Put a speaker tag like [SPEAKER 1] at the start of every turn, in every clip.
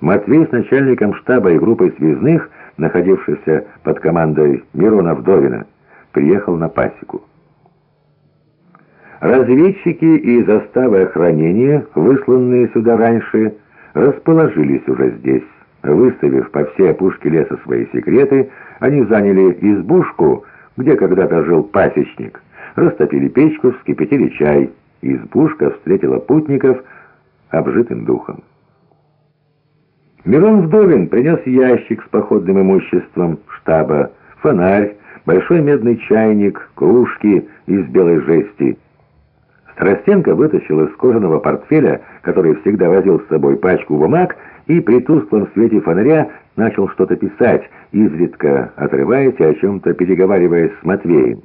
[SPEAKER 1] Матвей с начальником штаба и группой связных, находившихся под командой Мирона Вдовина, приехал на пасеку. Разведчики и заставы охранения, высланные сюда раньше, расположились уже здесь. Выставив по всей опушке леса свои секреты, они заняли избушку, где когда-то жил пасечник, растопили печку, вскипятили чай. Избушка встретила путников обжитым духом. Мирон Вдовин принес ящик с походным имуществом штаба, фонарь, большой медный чайник, кружки из белой жести. Старостенко вытащил из кожаного портфеля, который всегда возил с собой пачку бумаг, и при тусклом свете фонаря начал что-то писать, изредка отрываясь и о чем-то переговариваясь с Матвеем.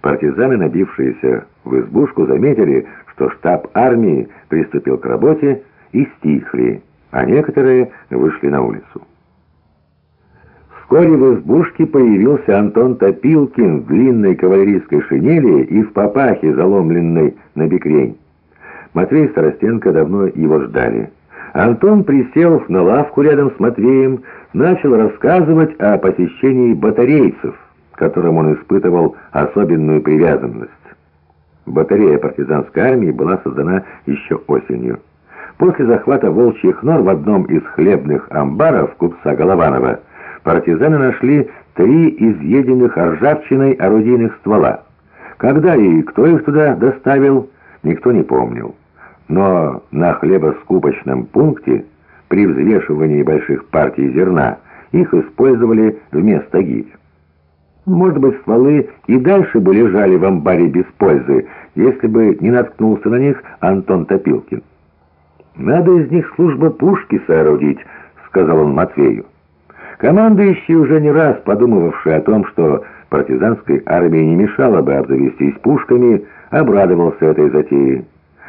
[SPEAKER 1] Партизаны, набившиеся в избушку, заметили, что штаб армии приступил к работе и стихли, а некоторые вышли на улицу. Вскоре в избушке появился Антон Топилкин в длинной кавалерийской шинели и в папахе, заломленной на бекрень. Матвей Старостенко давно его ждали. Антон, присел на лавку рядом с Матвеем, начал рассказывать о посещении батарейцев, к которым он испытывал особенную привязанность. Батарея партизанской армии была создана еще осенью. После захвата волчьих нор в одном из хлебных амбаров купца Голованова партизаны нашли три изъеденных ржавчиной орудийных ствола. Когда и кто их туда доставил, никто не помнил. Но на хлебоскупочном пункте при взвешивании больших партий зерна их использовали вместо гирь. Может быть, стволы и дальше бы лежали в амбаре без пользы, если бы не наткнулся на них Антон Топилкин. «Надо из них служба пушки соорудить», — сказал он Матвею. Командующий, уже не раз подумывавший о том, что партизанской армии не мешало бы обзавестись пушками, обрадовался этой затее.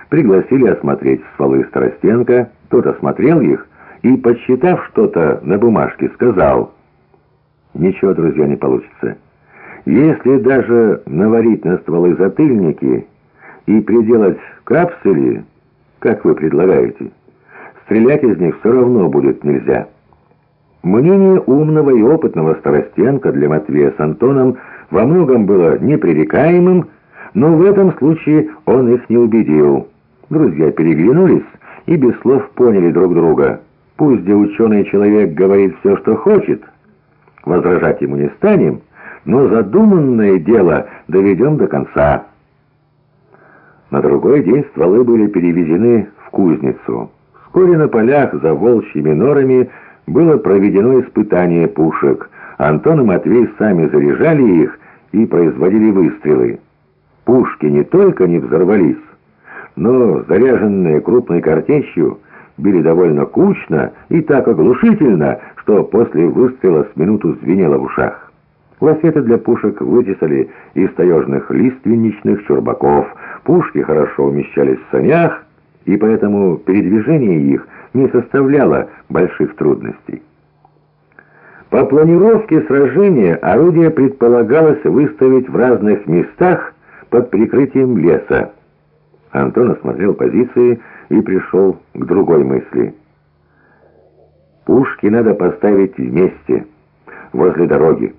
[SPEAKER 1] Пригласили осмотреть стволы Старостенко, тот осмотрел их и, подсчитав что-то на бумажке, сказал, «Ничего, друзья, не получится. Если даже наварить на стволы затыльники и приделать капсули, как вы предлагаете, стрелять из них все равно будет нельзя». Мнение умного и опытного Старостенко для Матвея с Антоном во многом было непререкаемым, но в этом случае он их не убедил. Друзья переглянулись и без слов поняли друг друга. Пусть где ученый человек говорит все, что хочет, возражать ему не станем, но задуманное дело доведем до конца. На другой день стволы были перевезены в кузницу. Вскоре на полях за волчьими норами было проведено испытание пушек. Антон и Матвей сами заряжали их и производили выстрелы. Пушки не только не взорвались, но заряженные крупной картечью били довольно кучно и так оглушительно, что после выстрела с минуту звенело в ушах. Лафеты для пушек вытесали из таежных лиственничных чурбаков. Пушки хорошо умещались в санях, и поэтому передвижение их не составляло больших трудностей. По планировке сражения орудие предполагалось выставить в разных местах под прикрытием леса. Антон осмотрел позиции и пришел к другой мысли. Пушки надо поставить вместе, возле дороги.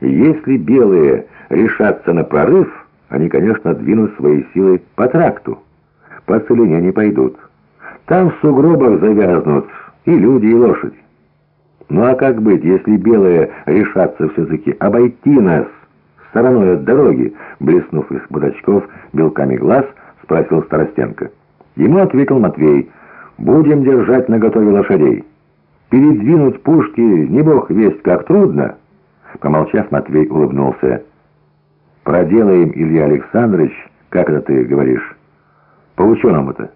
[SPEAKER 1] Если белые решатся на прорыв, они, конечно, двинут свои силы по тракту. По целине не пойдут. Там в сугробах завязнут и люди, и лошадь. Ну а как быть, если белые решатся все-таки обойти нас стороной от дороги, блеснув из бутачков белками глаз, спросил Старостенко. Ему ответил Матвей, будем держать наготове лошадей. Передвинуть пушки не бог весть как трудно. Помолчав, Матвей улыбнулся. Проделаем, Илья Александрович, как это ты говоришь, по-ученому-то.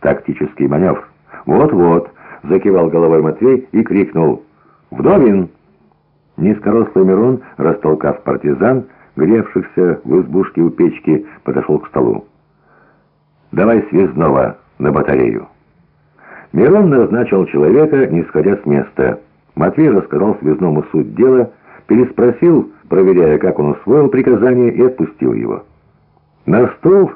[SPEAKER 1] Тактический маневр. «Вот-вот», — закивал головой Матвей и крикнул «Вдовин!». Низкорослый Мирон, растолкав партизан, гревшихся в избушке у печки, подошел к столу. «Давай связного на батарею». Мирон назначил человека, не сходя с места. Матвей рассказал связному суть дела, переспросил, проверяя, как он усвоил приказание, и отпустил его. На стол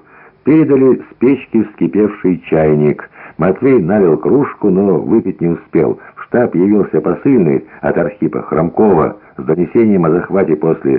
[SPEAKER 1] передали с печки вскипевший чайник, Матвей налил кружку, но выпить не успел. В штаб явился посыльный от Архипа Хромкова с донесением о захвате после